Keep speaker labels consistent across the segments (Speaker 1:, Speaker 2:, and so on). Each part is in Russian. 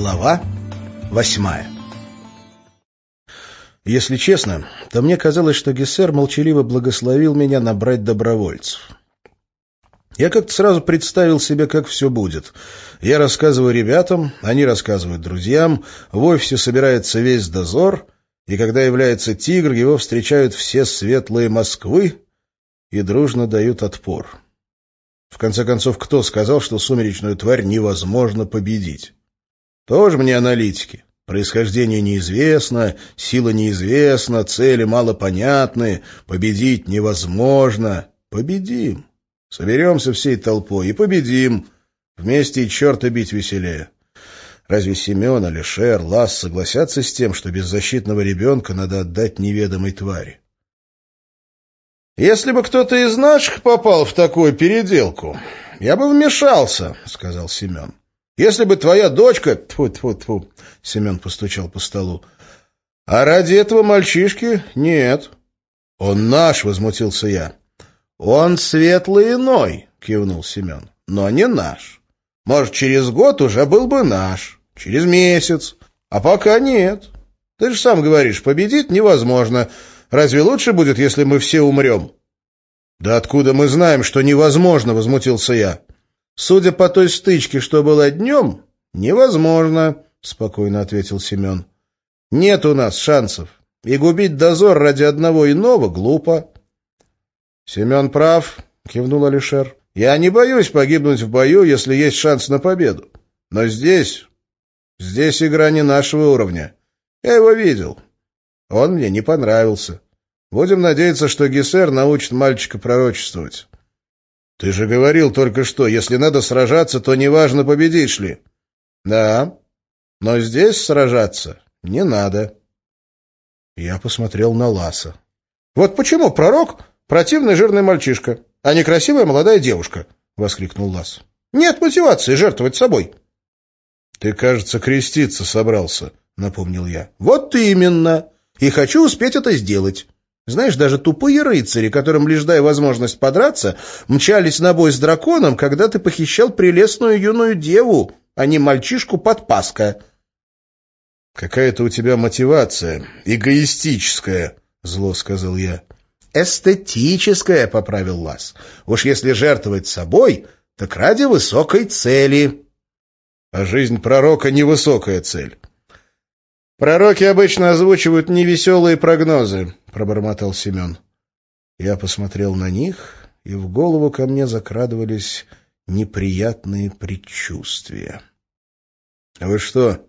Speaker 1: Глава восьмая Если честно, то мне казалось, что Гессер молчаливо благословил меня набрать добровольцев. Я как-то сразу представил себе, как все будет. Я рассказываю ребятам, они рассказывают друзьям, в офисе собирается весь дозор, и когда является тигр, его встречают все светлые Москвы и дружно дают отпор. В конце концов, кто сказал, что сумеречную тварь невозможно победить? Тоже мне аналитики. Происхождение неизвестно, сила неизвестна, цели малопонятны, победить невозможно. Победим. Соберемся всей толпой и победим. Вместе и черта бить веселее. Разве Семен, Алишер, Лас согласятся с тем, что беззащитного ребенка надо отдать неведомой твари? «Если бы кто-то из наших попал в такую переделку, я бы вмешался», — сказал Семен. «Если бы твоя дочка...» Тьфу-тьфу-тьфу, Семен постучал по столу. «А ради этого мальчишки нет». «Он наш», — возмутился я. «Он светлый иной», — кивнул Семен, — «но не наш. Может, через год уже был бы наш, через месяц, а пока нет. Ты же сам говоришь, победить невозможно». Разве лучше будет, если мы все умрем?» «Да откуда мы знаем, что невозможно?» — возмутился я. «Судя по той стычке, что была днем, невозможно», — спокойно ответил Семен. «Нет у нас шансов, и губить дозор ради одного иного глупо». «Семен прав», — кивнул Алишер. «Я не боюсь погибнуть в бою, если есть шанс на победу. Но здесь... здесь игра не нашего уровня. Я его видел. Он мне не понравился. Будем надеяться, что Гессер научит мальчика пророчествовать. Ты же говорил только что, если надо сражаться, то неважно, победишь ли. Да, но здесь сражаться не надо. Я посмотрел на Ласа. Вот почему пророк — противный жирный мальчишка, а не красивая молодая девушка, — воскликнул Лас. Нет мотивации жертвовать собой. Ты, кажется, креститься собрался, — напомнил я. Вот именно и хочу успеть это сделать. Знаешь, даже тупые рыцари, которым лишь дай возможность подраться, мчались на бой с драконом, когда ты похищал прелестную юную деву, а не мальчишку-подпаска. — Какая-то у тебя мотивация, эгоистическая, — зло сказал я. — Эстетическая, — поправил Лас. — Уж если жертвовать собой, так ради высокой цели. — А жизнь пророка — невысокая цель. «Пророки обычно озвучивают невеселые прогнозы», — пробормотал Семен. Я посмотрел на них, и в голову ко мне закрадывались неприятные предчувствия. — Вы что,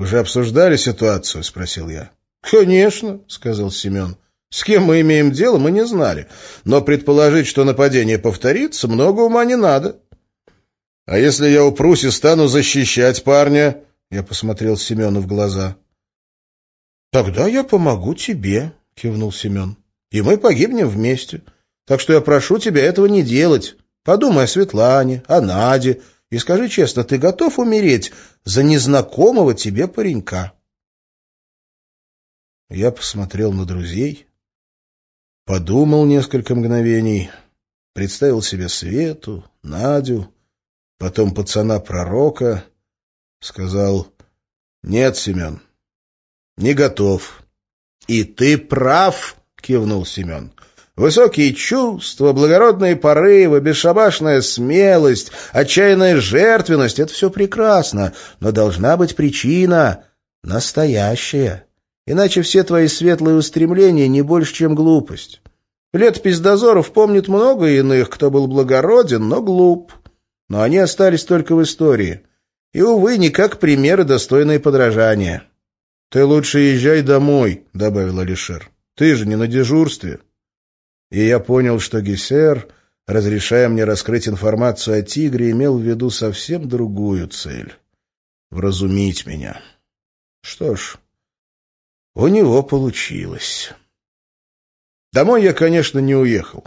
Speaker 1: уже обсуждали ситуацию? — спросил я. — Конечно, — сказал Семен. — С кем мы имеем дело, мы не знали. Но предположить, что нападение повторится, много ума не надо. — А если я упрусь и стану защищать парня? Я посмотрел Семену в глаза. «Тогда я помогу тебе», — кивнул Семен. «И мы погибнем вместе. Так что я прошу тебя этого не делать. Подумай о Светлане, о Наде, и скажи честно, ты готов умереть за незнакомого тебе паренька?» Я посмотрел на друзей, подумал несколько мгновений, представил себе Свету, Надю, потом пацана-пророка, сказал «Нет, Семен». Не готов. И ты прав, кивнул Семен. Высокие чувства, благородные порывы, бесшабашная смелость, отчаянная жертвенность — это все прекрасно, но должна быть причина настоящая. Иначе все твои светлые устремления не больше, чем глупость. Летопись дозоров помнит много иных, кто был благороден, но глуп. Но они остались только в истории. И, увы, не как примеры, достойные подражания. «Ты лучше езжай домой», — добавил Алишер. «Ты же не на дежурстве». И я понял, что Гессер, разрешая мне раскрыть информацию о тигре, имел в виду совсем другую цель — вразумить меня. Что ж, у него получилось. Домой я, конечно, не уехал.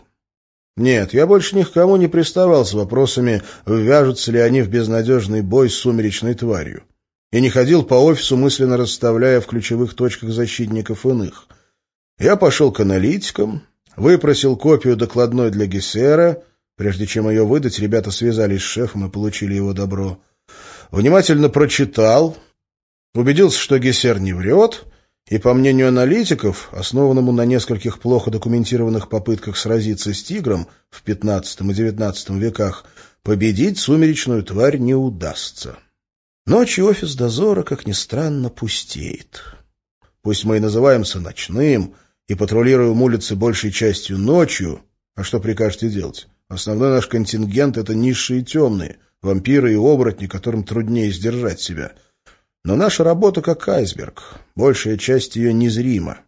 Speaker 1: Нет, я больше ни к кому не приставал с вопросами, ввяжутся ли они в безнадежный бой с сумеречной тварью и не ходил по офису, мысленно расставляя в ключевых точках защитников иных. Я пошел к аналитикам, выпросил копию докладной для Гессера, прежде чем ее выдать, ребята связались с шефом и получили его добро. внимательно прочитал, убедился, что Гессер не врет, и, по мнению аналитиков, основанному на нескольких плохо документированных попытках сразиться с тигром в XV и XIX веках, победить сумеречную тварь не удастся. Ночью офис дозора, как ни странно, пустеет. Пусть мы и называемся ночным, и патрулируем улицы большей частью ночью, а что прикажете делать? Основной наш контингент — это низшие темные, вампиры и оборотни, которым труднее сдержать себя. Но наша работа как айсберг, большая часть ее незрима.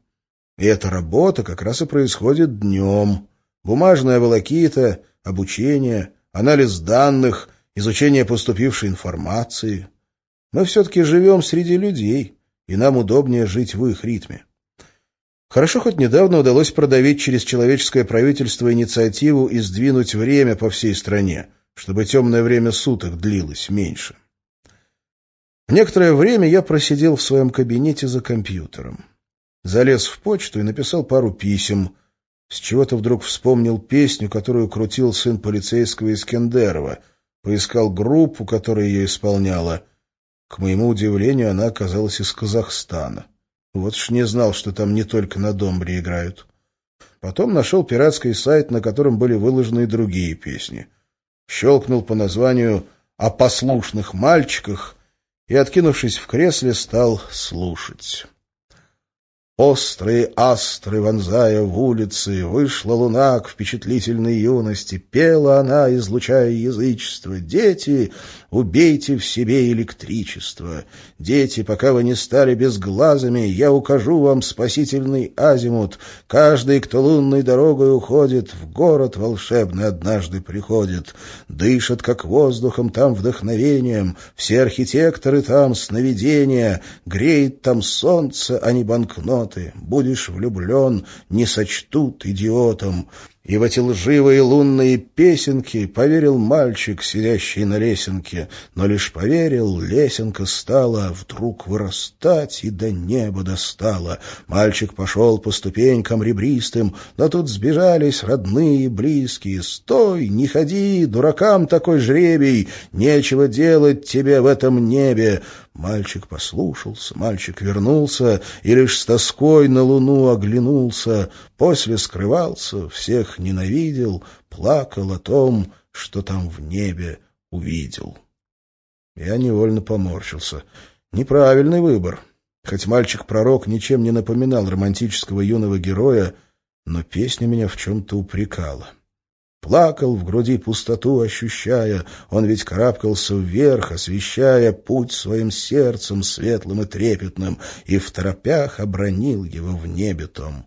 Speaker 1: И эта работа как раз и происходит днем. Бумажная волокита, обучение, анализ данных, изучение поступившей информации. Мы все-таки живем среди людей, и нам удобнее жить в их ритме. Хорошо, хоть недавно удалось продавить через человеческое правительство инициативу и сдвинуть время по всей стране, чтобы темное время суток длилось меньше. Некоторое время я просидел в своем кабинете за компьютером. Залез в почту и написал пару писем. С чего-то вдруг вспомнил песню, которую крутил сын полицейского Искендерова. Поискал группу, которая ее исполняла. К моему удивлению, она оказалась из Казахстана. Вот ж не знал, что там не только на домбре играют. Потом нашел пиратский сайт, на котором были выложены и другие песни. Щелкнул по названию «О послушных мальчиках» и, откинувшись в кресле, стал слушать. Острые астры, вонзая в улицы, вышла луна к впечатлительной юности. Пела она, излучая язычество. «Дети, убейте в себе электричество! Дети, пока вы не стали безглазыми, я укажу вам спасительный азимут. Каждый, кто лунной дорогой уходит, в город волшебный однажды приходит. Дышат, как воздухом, там вдохновением, все архитекторы там сновидения, греет там солнце, а не банкнот ты будешь влюблен, не сочтут идиотом. И в эти лживые лунные песенки поверил мальчик, сидящий на лесенке. Но лишь поверил, лесенка стала вдруг вырастать и до неба достала. Мальчик пошел по ступенькам ребристым, но тут сбежались родные и близкие. «Стой, не ходи, дуракам такой жребий, нечего делать тебе в этом небе». Мальчик послушался, мальчик вернулся и лишь с тоской на луну оглянулся, после скрывался, всех ненавидел, плакал о том, что там в небе увидел. Я невольно поморщился. Неправильный выбор. Хоть мальчик-пророк ничем не напоминал романтического юного героя, но песня меня в чем-то упрекала. Плакал в груди пустоту, ощущая, он ведь карабкался вверх, освещая путь своим сердцем светлым и трепетным, и в торопях обронил его в небе том.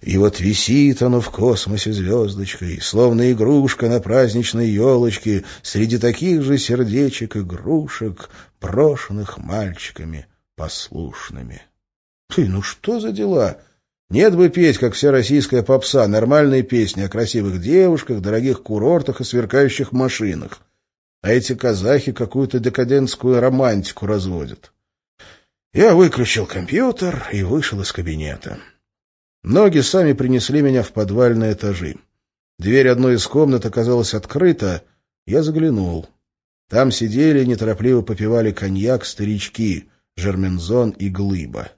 Speaker 1: И вот висит оно в космосе звездочкой, словно игрушка на праздничной елочке, среди таких же сердечек игрушек, брошенных мальчиками послушными. Ты, ну что за дела? Нет бы петь, как вся российская попса, нормальные песни о красивых девушках, дорогих курортах и сверкающих машинах. А эти казахи какую-то декадентскую романтику разводят. Я выключил компьютер и вышел из кабинета. Ноги сами принесли меня в подвальные этажи. Дверь одной из комнат оказалась открыта, я заглянул. Там сидели неторопливо попивали коньяк старички, Жермензон и Глыба.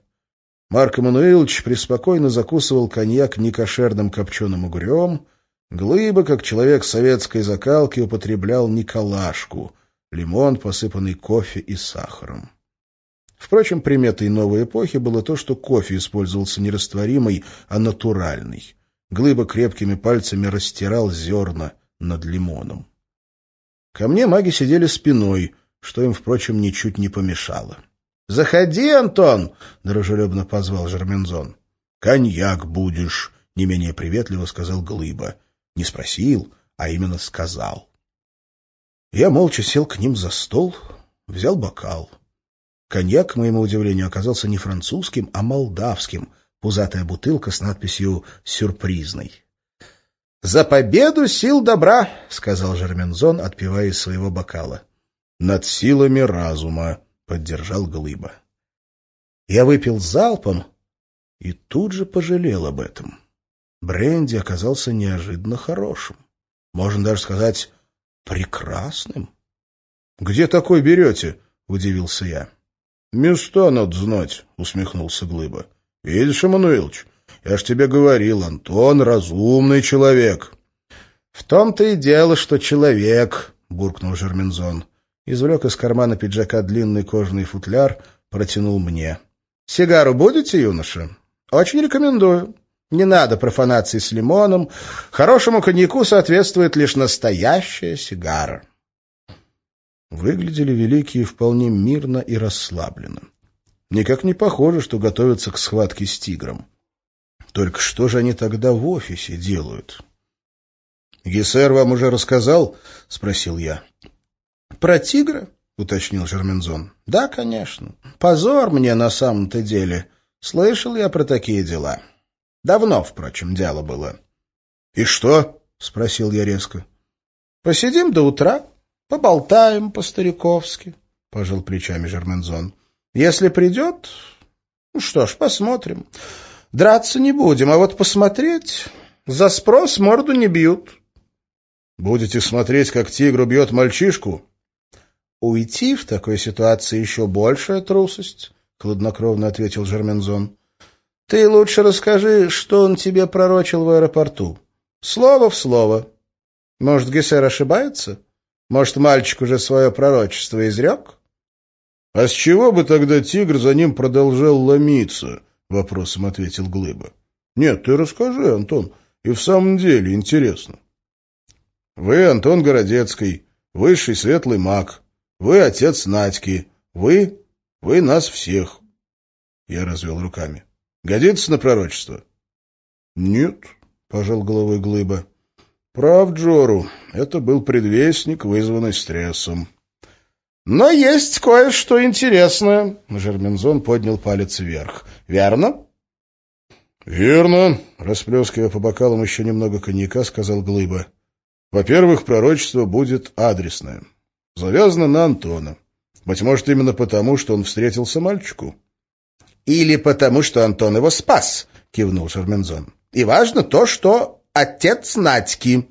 Speaker 1: Марк Эммануилович преспокойно закусывал коньяк некошерным копченым угрем, Глыба, как человек советской закалки, употреблял николашку, лимон, посыпанный кофе и сахаром. Впрочем, приметой новой эпохи было то, что кофе использовался не растворимый, а натуральный. Глыба крепкими пальцами растирал зерна над лимоном. Ко мне маги сидели спиной, что им, впрочем, ничуть не помешало. «Заходи, Антон!» — дружелюбно позвал Жермензон. «Коньяк будешь!» — не менее приветливо сказал Глыба. Не спросил, а именно сказал. Я молча сел к ним за стол, взял бокал. Коньяк, к моему удивлению, оказался не французским, а молдавским, пузатая бутылка с надписью «Сюрпризный». «За победу сил добра!» — сказал Жермензон, отпивая из своего бокала. «Над силами разума!» — поддержал Глыба. Я выпил залпом и тут же пожалел об этом. Бренди оказался неожиданно хорошим. Можно даже сказать, прекрасным. — Где такой берете? удивился я. «Места надо знать», — усмехнулся Глыба. «Видишь, Эммануилович, я ж тебе говорил, Антон разумный человек». «В том-то и дело, что человек», — буркнул Жермензон. Извлек из кармана пиджака длинный кожаный футляр, протянул мне. «Сигару будете, юноша?» «Очень рекомендую. Не надо профанации с лимоном. Хорошему коньяку соответствует лишь настоящая сигара». Выглядели великие вполне мирно и расслабленно. Никак не похоже, что готовятся к схватке с тигром. Только что же они тогда в офисе делают? — Гессер вам уже рассказал? — спросил я. — Про тигра? — уточнил Жермензон. — Да, конечно. Позор мне на самом-то деле. Слышал я про такие дела. Давно, впрочем, дело было. — И что? — спросил я резко. — Посидим до утра, Поболтаем по-стариковски, — пожал плечами Жермензон. — Если придет, ну что ж, посмотрим. Драться не будем, а вот посмотреть за спрос морду не бьют. — Будете смотреть, как тигр бьет мальчишку? — Уйти в такой ситуации еще большая трусость, — хладнокровно ответил Жермензон. — Ты лучше расскажи, что он тебе пророчил в аэропорту. Слово в слово. Может, Гессер ошибается? — может, мальчик уже свое пророчество изрек? — А с чего бы тогда тигр за ним продолжал ломиться? — вопросом ответил Глыба. — Нет, ты расскажи, Антон, и в самом деле интересно. — Вы Антон Городецкий, высший светлый маг. Вы отец Надьки. Вы... вы нас всех. Я развел руками. — Годится на пророчество? — Нет, — пожал головой Глыба. Прав Джору, это был предвестник, вызванный стрессом. «Но есть кое-что интересное», — Жермензон поднял палец вверх. «Верно?» «Верно», — расплескивая по бокалам еще немного коньяка, сказал Глыба. «Во-первых, пророчество будет адресное. Завязано на Антона. Быть может, именно потому, что он встретился мальчику». «Или потому, что Антон его спас», — кивнул Жермензон. «И важно то, что отец Надьки.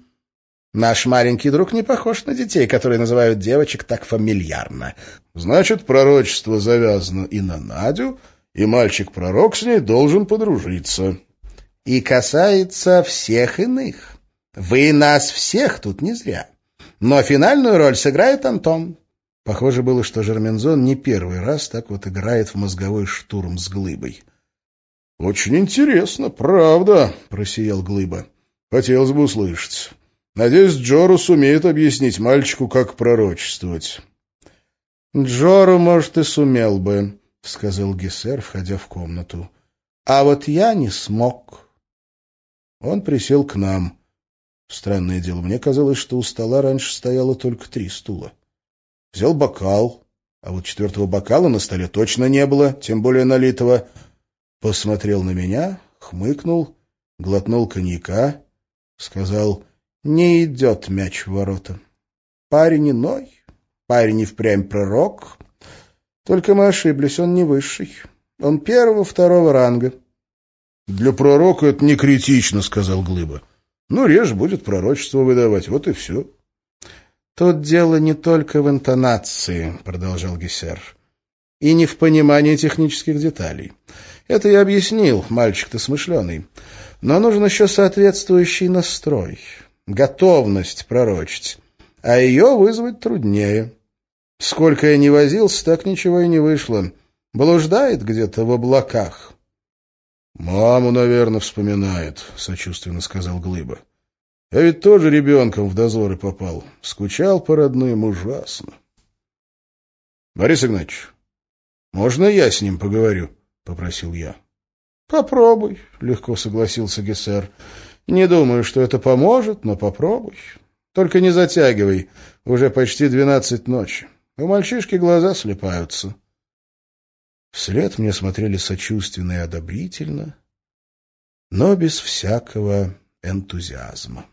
Speaker 1: Наш маленький друг не похож на детей, которые называют девочек так фамильярно. Значит, пророчество завязано и на Надю, и мальчик-пророк с ней должен подружиться. И касается всех иных. Вы нас всех тут не зря. Но финальную роль сыграет Антон. Похоже было, что Жермензон не первый раз так вот играет в мозговой штурм с глыбой. — Очень интересно, правда, — просиял глыба. Хотелось бы услышать. Надеюсь, Джору сумеет объяснить мальчику, как пророчествовать. — Джору, может, и сумел бы, — сказал Гессер, входя в комнату. — А вот я не смог. Он присел к нам. Странное дело, мне казалось, что у стола раньше стояло только три стула. Взял бокал, а вот четвертого бокала на столе точно не было, тем более налитого. Посмотрел на меня, хмыкнул, глотнул коньяка сказал, не идет мяч в ворота. Парень иной, парень и впрямь пророк. Только мы ошиблись, он не высший. Он первого-второго ранга. — Для пророка это не критично, — сказал Глыба. — Ну, реже будет пророчество выдавать, вот и все. — Тут дело не только в интонации, — продолжал Гессер, — и не в понимании технических деталей. Это я объяснил, мальчик-то смышленый. Но нужен еще соответствующий настрой, готовность пророчить, а ее вызвать труднее. Сколько я не возился, так ничего и не вышло. Блуждает где-то в облаках. — Маму, наверное, вспоминает, — сочувственно сказал Глыба. — Я ведь тоже ребенком в дозоры попал. Скучал по родным ужасно. — Борис Игнатьевич, можно я с ним поговорю? — попросил я. «Попробуй», — легко согласился Гессер. «Не думаю, что это поможет, но попробуй. Только не затягивай, уже почти двенадцать ночи. У мальчишки глаза слепаются». Вслед мне смотрели сочувственно и одобрительно, но без всякого энтузиазма.